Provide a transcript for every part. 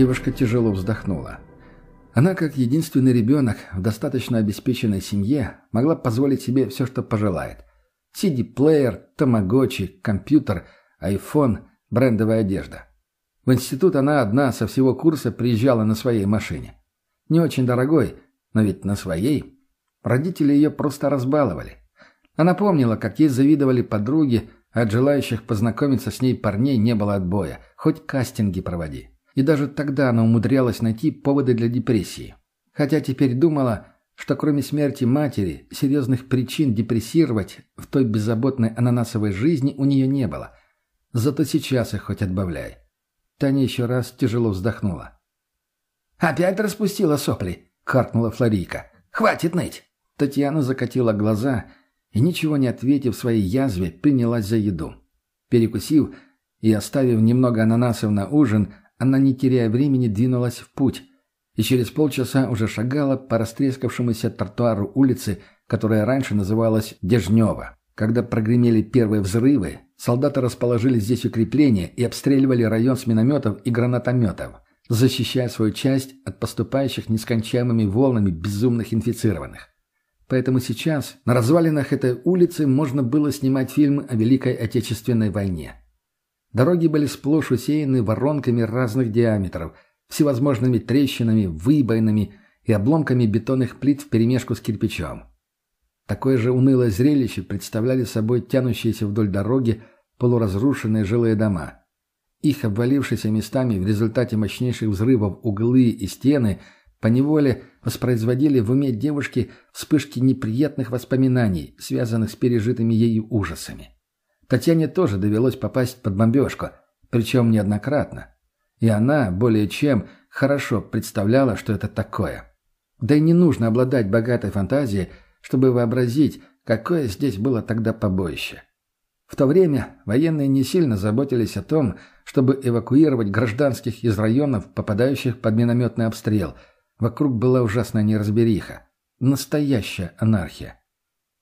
Девушка тяжело вздохнула. Она, как единственный ребенок в достаточно обеспеченной семье, могла позволить себе все, что пожелает. CD-плеер, тамагочи, компьютер, айфон, брендовая одежда. В институт она одна со всего курса приезжала на своей машине. Не очень дорогой, но ведь на своей. Родители ее просто разбаловали. Она помнила, как ей завидовали подруги, а от желающих познакомиться с ней парней не было отбоя, хоть кастинги проводи. И даже тогда она умудрялась найти поводы для депрессии. Хотя теперь думала, что кроме смерти матери, серьезных причин депрессировать в той беззаботной ананасовой жизни у нее не было. Зато сейчас их хоть отбавляй. Таня еще раз тяжело вздохнула. «Опять распустила сопли?» — каркнула Флорийка. «Хватит ныть!» Татьяна закатила глаза и, ничего не ответив своей язве, принялась за еду. Перекусив и оставив немного ананасов на ужин, она, не теряя времени, двинулась в путь. И через полчаса уже шагала по растрескавшемуся тротуару улицы, которая раньше называлась Дежнева. Когда прогремели первые взрывы, солдаты расположили здесь укрепления и обстреливали район с минометов и гранатометов, защищая свою часть от поступающих нескончаемыми волнами безумных инфицированных. Поэтому сейчас на развалинах этой улицы можно было снимать фильмы о Великой Отечественной войне. Дороги были сплошь усеяны воронками разных диаметров, всевозможными трещинами, выбоинами и обломками бетонных плит вперемешку с кирпичом. Такое же унылое зрелище представляли собой тянущиеся вдоль дороги полуразрушенные жилые дома. Их обвалившиеся местами в результате мощнейших взрывов углы и стены поневоле воспроизводили в уме девушки вспышки неприятных воспоминаний, связанных с пережитыми ею ужасами. Татьяне тоже довелось попасть под бомбежку, причем неоднократно. И она, более чем, хорошо представляла, что это такое. Да и не нужно обладать богатой фантазией, чтобы вообразить, какое здесь было тогда побоище. В то время военные не сильно заботились о том, чтобы эвакуировать гражданских из районов, попадающих под минометный обстрел. Вокруг была ужасная неразбериха. Настоящая анархия.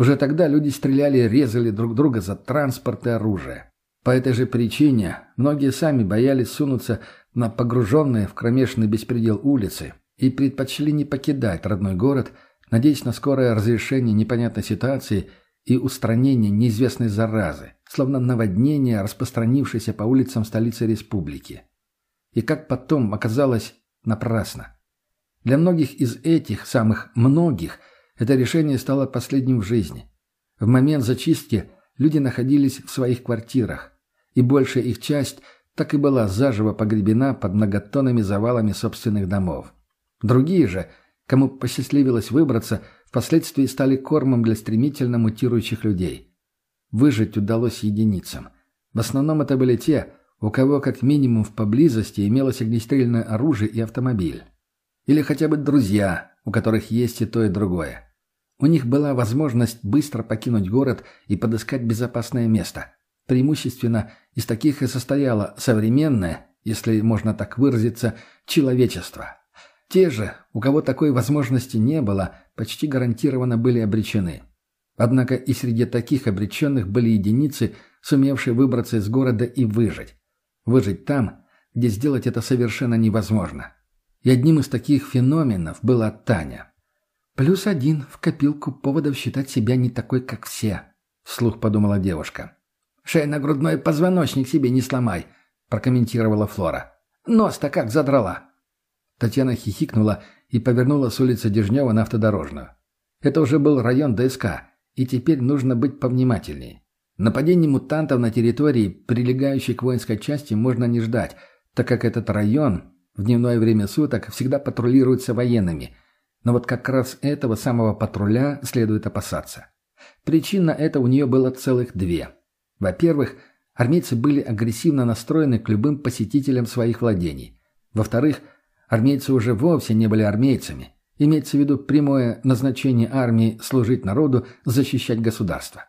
Уже тогда люди стреляли и резали друг друга за транспорт и оружие. По этой же причине многие сами боялись сунуться на погруженные в кромешный беспредел улицы и предпочли не покидать родной город, надеясь на скорое разрешение непонятной ситуации и устранение неизвестной заразы, словно наводнение, распространившееся по улицам столицы республики. И как потом оказалось, напрасно. Для многих из этих самых многих – это решение стало последним в жизни. В момент зачистки люди находились в своих квартирах, и большая их часть так и была заживо погребена под многотонными завалами собственных домов. Другие же, кому посчастливилось выбраться, впоследствии стали кормом для стремительно мутирующих людей. Выжить удалось единицам. В основном это были те, у кого как минимум в поблизости имелось огнестрельное оружие и автомобиль. Или хотя бы друзья, у которых есть и то, и другое. У них была возможность быстро покинуть город и подыскать безопасное место. Преимущественно из таких и состояло современное, если можно так выразиться, человечество. Те же, у кого такой возможности не было, почти гарантированно были обречены. Однако и среди таких обреченных были единицы, сумевшие выбраться из города и выжить. Выжить там, где сделать это совершенно невозможно. И одним из таких феноменов была Таня. «Плюс один в копилку поводов считать себя не такой, как все», — вслух подумала девушка. «Шейно-грудной позвоночник себе не сломай», — прокомментировала Флора. «Нос-то как задрала». Татьяна хихикнула и повернула с улицы Дежнева на автодорожную. Это уже был район ДСК, и теперь нужно быть повнимательнее. Нападений мутантов на территории, прилегающей к воинской части, можно не ждать, так как этот район в дневное время суток всегда патрулируется военными — но вот как раз этого самого патруля следует опасаться. Причин на это у нее было целых две. Во-первых, армейцы были агрессивно настроены к любым посетителям своих владений. Во-вторых, армейцы уже вовсе не были армейцами. Имеется в виду прямое назначение армии служить народу, защищать государство.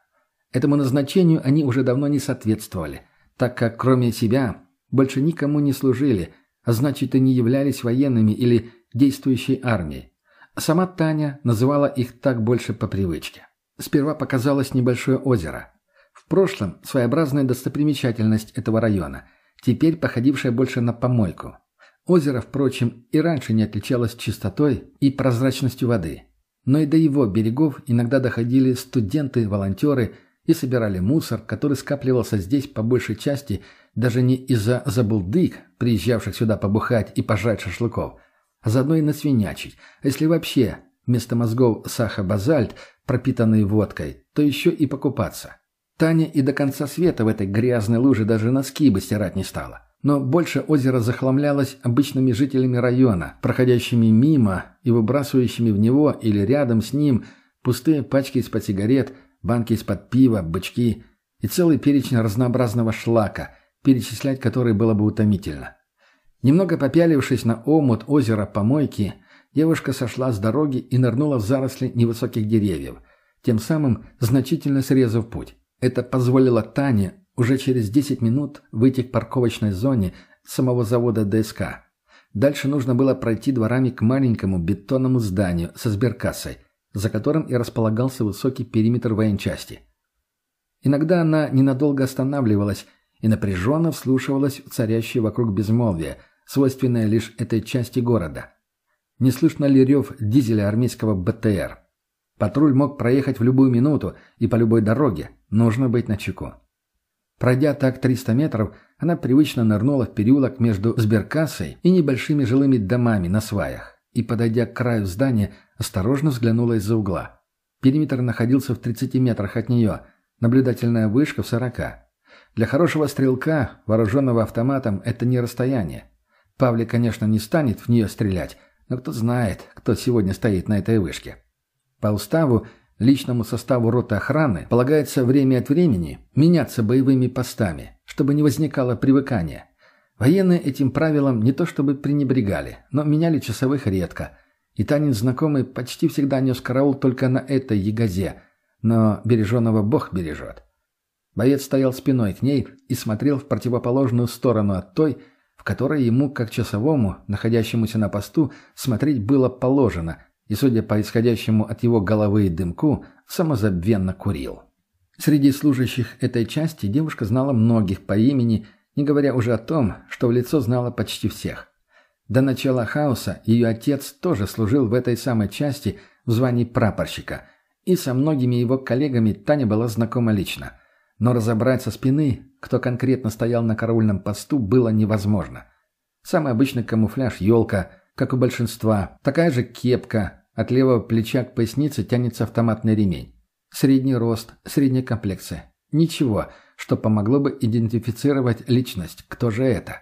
Этому назначению они уже давно не соответствовали, так как кроме себя больше никому не служили, а значит и не являлись военными или действующей армией. Сама Таня называла их так больше по привычке. Сперва показалось небольшое озеро. В прошлом своеобразная достопримечательность этого района, теперь походившая больше на помойку. Озеро, впрочем, и раньше не отличалось чистотой и прозрачностью воды. Но и до его берегов иногда доходили студенты, волонтеры и собирали мусор, который скапливался здесь по большей части даже не из-за забулдык, приезжавших сюда побухать и пожрать шашлыков, а заодно и насвинячить, а если вообще вместо мозгов саха-базальт, пропитанный водкой, то еще и покупаться. Таня и до конца света в этой грязной луже даже носки бы стирать не стала. Но больше озеро захламлялось обычными жителями района, проходящими мимо и выбрасывающими в него или рядом с ним пустые пачки из-под сигарет, банки из-под пива, бычки и целый перечень разнообразного шлака, перечислять который было бы утомительно. Немного попялившись на омут озера помойки, девушка сошла с дороги и нырнула в заросли невысоких деревьев, тем самым значительно срезав путь. Это позволило Тане уже через 10 минут выйти к парковочной зоне самого завода ДСК. Дальше нужно было пройти дворами к маленькому бетонному зданию со сберкассой, за которым и располагался высокий периметр военчасти. Иногда она ненадолго останавливалась и напряженно вслушивалась в царящее вокруг безмолвие, свойственное лишь этой части города. Не слышно ли рев дизеля армейского БТР? Патруль мог проехать в любую минуту и по любой дороге. Нужно быть начеку. Пройдя так 300 метров, она привычно нырнула в переулок между сберкассой и небольшими жилыми домами на сваях и, подойдя к краю здания, осторожно взглянула из-за угла. Периметр находился в 30 метрах от нее, наблюдательная вышка в 40. Для хорошего стрелка, вооруженного автоматом, это не расстояние. Павли, конечно, не станет в нее стрелять, но кто знает, кто сегодня стоит на этой вышке. По уставу Личному составу роты охраны полагается время от времени меняться боевыми постами, чтобы не возникало привыкания. Военные этим правилам не то чтобы пренебрегали, но меняли часовых редко. И Танин знакомый почти всегда нес караул только на этой ягозе, но береженного Бог бережет. Боец стоял спиной к ней и смотрел в противоположную сторону от той, в которой ему, как часовому, находящемуся на посту, смотреть было положено – и, судя по исходящему от его головы дымку, самозабвенно курил. Среди служащих этой части девушка знала многих по имени, не говоря уже о том, что в лицо знала почти всех. До начала хаоса ее отец тоже служил в этой самой части в звании прапорщика, и со многими его коллегами Таня была знакома лично. Но разобрать со спины, кто конкретно стоял на караульном посту, было невозможно. Самый обычный камуфляж «елка», как у большинства, такая же кепка, от левого плеча к пояснице тянется автоматный ремень. Средний рост, средняя комплекция. Ничего, что помогло бы идентифицировать личность. Кто же это?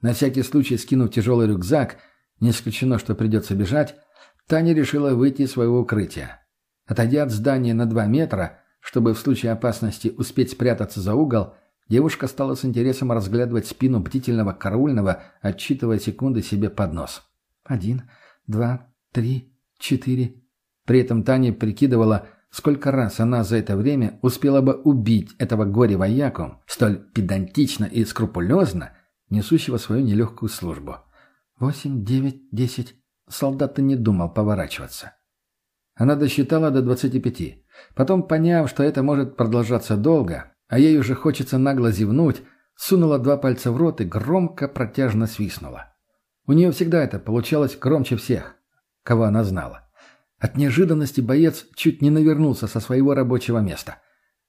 На всякий случай скинув тяжелый рюкзак, не исключено, что придется бежать, Таня решила выйти из своего укрытия. Отойдя от здания на два метра, чтобы в случае опасности успеть спрятаться за угол, девушка стала с интересом разглядывать спину бдительного караульного, отчитывая секунды себе под нос. «Один, два, три, Четыре. При этом Таня прикидывала, сколько раз она за это время успела бы убить этого горе-вояку, столь педантично и скрупулезно, несущего свою нелегкую службу. Восемь, девять, десять. Солдат-то не думал поворачиваться. Она досчитала до двадцати пяти. Потом, поняв, что это может продолжаться долго, а ей уже хочется нагло зевнуть, сунула два пальца в рот и громко протяжно свистнула. У нее всегда это получалось громче всех кого она знала. От неожиданности боец чуть не навернулся со своего рабочего места.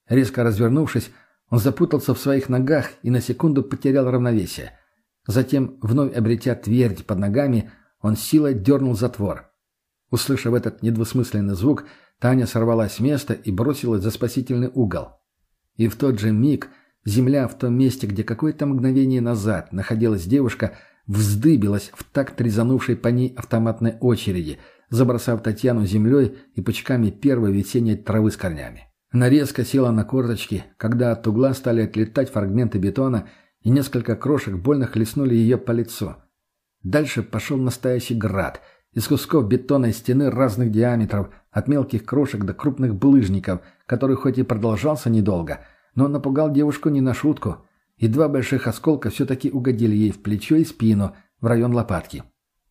Резко развернувшись, он запутался в своих ногах и на секунду потерял равновесие. Затем, вновь обретя твердь под ногами, он силой дернул затвор. Услышав этот недвусмысленный звук, Таня сорвалась с места и бросилась за спасительный угол. И в тот же миг земля в том месте, где какое-то мгновение назад находилась девушка, вздыбилась в такт резанувшей по ней автоматной очереди, забросав Татьяну землей и пучками первой весенней травы с корнями. Она резко села на корточки, когда от угла стали отлетать фрагменты бетона, и несколько крошек больно хлестнули ее по лицу. Дальше пошел настоящий град. Из кусков бетонной стены разных диаметров, от мелких крошек до крупных булыжников, который хоть и продолжался недолго, но напугал девушку не на шутку – и два больших осколка все-таки угодили ей в плечо и спину, в район лопатки.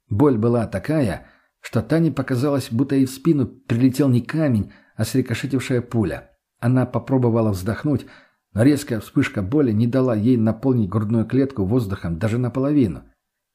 Боль была такая, что Тане показалось, будто ей в спину прилетел не камень, а срикошетившая пуля. Она попробовала вздохнуть, но резкая вспышка боли не дала ей наполнить грудную клетку воздухом даже наполовину.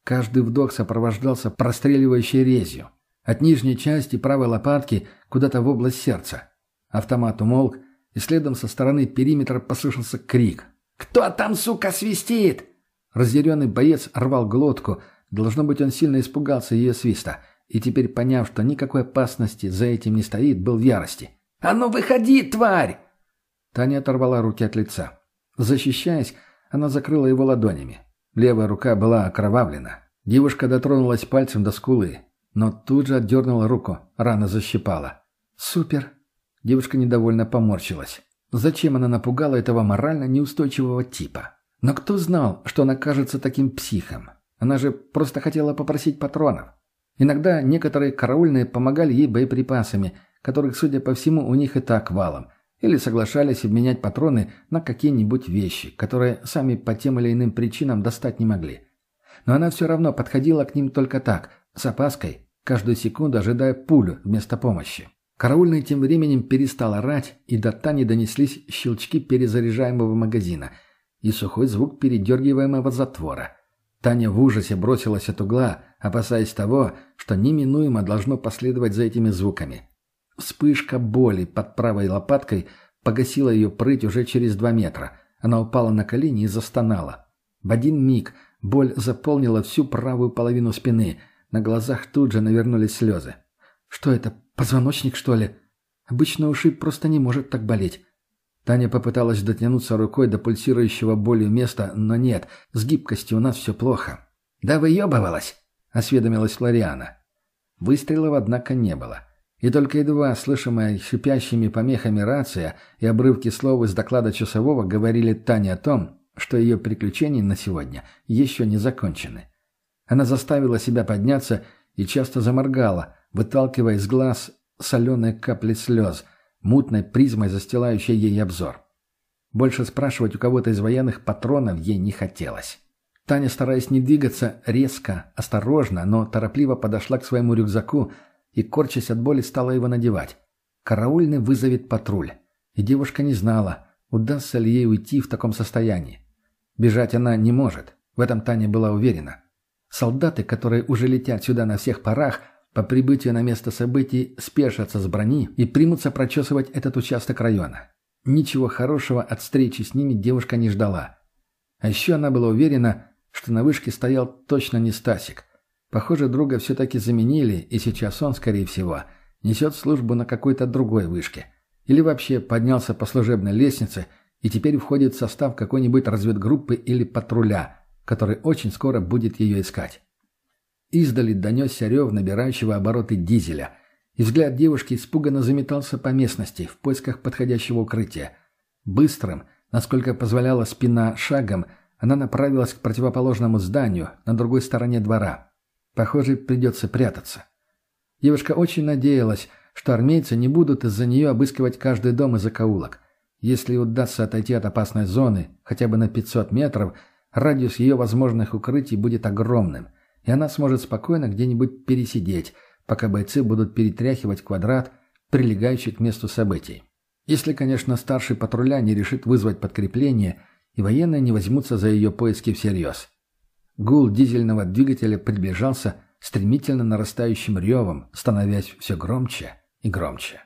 Каждый вдох сопровождался простреливающей резью. От нижней части правой лопатки куда-то в область сердца. Автомат умолк, и следом со стороны периметра послышался крик. «Кто там, сука, свистит?» Разъяренный боец рвал глотку. Должно быть, он сильно испугался ее свиста. И теперь, поняв, что никакой опасности за этим не стоит, был в ярости. «А ну выходи, тварь!» Таня оторвала руки от лица. Защищаясь, она закрыла его ладонями. Левая рука была окровавлена. Девушка дотронулась пальцем до скулы, но тут же отдернула руку, рана защипала. «Супер!» Девушка недовольно поморщилась. Зачем она напугала этого морально неустойчивого типа? Но кто знал, что она кажется таким психом? Она же просто хотела попросить патронов. Иногда некоторые караульные помогали ей боеприпасами, которых, судя по всему, у них и так валом, или соглашались обменять патроны на какие-нибудь вещи, которые сами по тем или иным причинам достать не могли. Но она все равно подходила к ним только так, с опаской, каждую секунду ожидая пулю вместо помощи. Караульный тем временем перестал орать, и до Тани донеслись щелчки перезаряжаемого магазина и сухой звук передергиваемого затвора. Таня в ужасе бросилась от угла, опасаясь того, что неминуемо должно последовать за этими звуками. Вспышка боли под правой лопаткой погасила ее прыть уже через два метра. Она упала на колени и застонала. В один миг боль заполнила всю правую половину спины. На глазах тут же навернулись слезы. «Что это, позвоночник, что ли? Обычно ушиб просто не может так болеть». Таня попыталась дотянуться рукой до пульсирующего болью места, но нет, с гибкостью у нас все плохо. «Да выебывалась!» — осведомилась Флориана. Выстрелов, однако, не было. И только едва слышимая шипящими помехами рация и обрывки слов из доклада часового говорили Тане о том, что ее приключения на сегодня еще не закончены. Она заставила себя подняться и часто заморгала, выталкивая из глаз соленые капли слез, мутной призмой застилающей ей обзор. Больше спрашивать у кого-то из военных патронов ей не хотелось. Таня, стараясь не двигаться, резко, осторожно, но торопливо подошла к своему рюкзаку и, корчась от боли, стала его надевать. Караульный вызовет патруль. И девушка не знала, удастся ли ей уйти в таком состоянии. Бежать она не может, в этом Таня была уверена. Солдаты, которые уже летят сюда на всех парах, по прибытию на место событий спешатся с брони и примутся прочесывать этот участок района. Ничего хорошего от встречи с ними девушка не ждала. А еще она была уверена, что на вышке стоял точно не Стасик. Похоже, друга все-таки заменили, и сейчас он, скорее всего, несет службу на какой-то другой вышке. Или вообще поднялся по служебной лестнице и теперь входит в состав какой-нибудь разведгруппы или патруля, который очень скоро будет ее искать. Издали донесся рев набирающего обороты дизеля, и взгляд девушки испуганно заметался по местности в поисках подходящего укрытия. Быстрым, насколько позволяла спина шагом, она направилась к противоположному зданию на другой стороне двора. Похоже, придется прятаться. Девушка очень надеялась, что армейцы не будут из-за нее обыскивать каждый дом и закоулок. Если удастся отойти от опасной зоны хотя бы на 500 метров, радиус ее возможных укрытий будет огромным – и она сможет спокойно где-нибудь пересидеть, пока бойцы будут перетряхивать квадрат, прилегающий к месту событий. Если, конечно, старший патруля не решит вызвать подкрепление, и военные не возьмутся за ее поиски всерьез. Гул дизельного двигателя приближался стремительно нарастающим ревом, становясь все громче и громче.